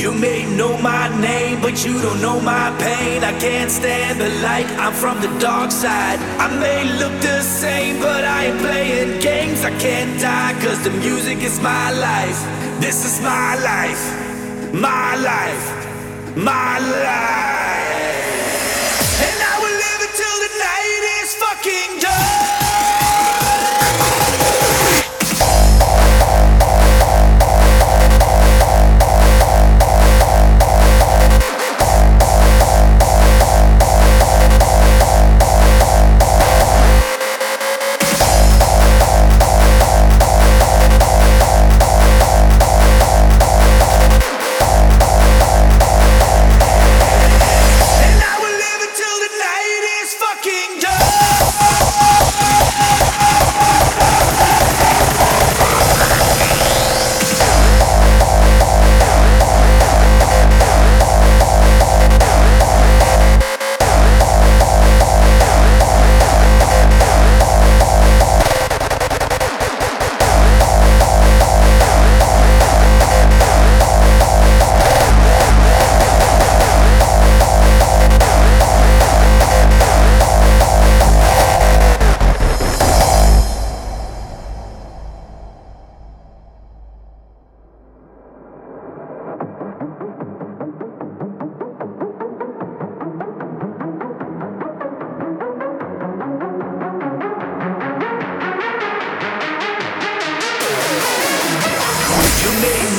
You may know my name, but you don't know my pain. I can't stand the light, I'm from the dark side. I may look the same, but I ain't playing games. I can't die, cause the music is my life. This is my life, my life, my life.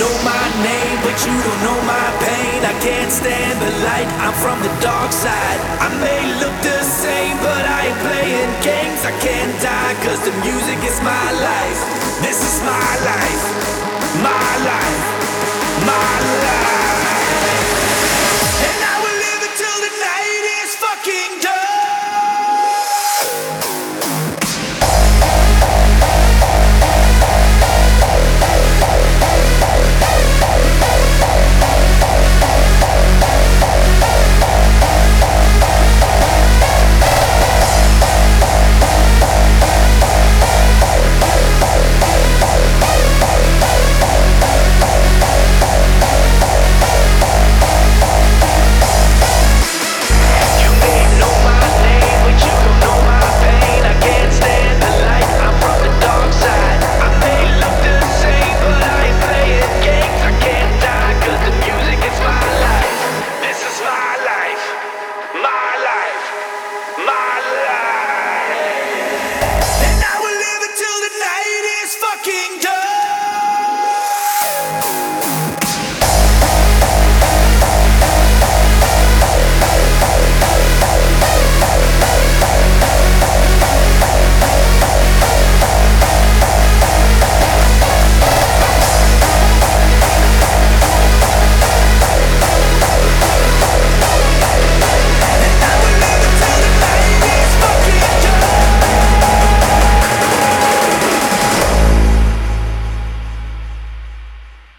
Know my name, but you don't know my pain. I can't stand the light, I'm from the dark side. I may look the same, but I ain't playing games. I can't die, cause the music is my life. This is my life, my life,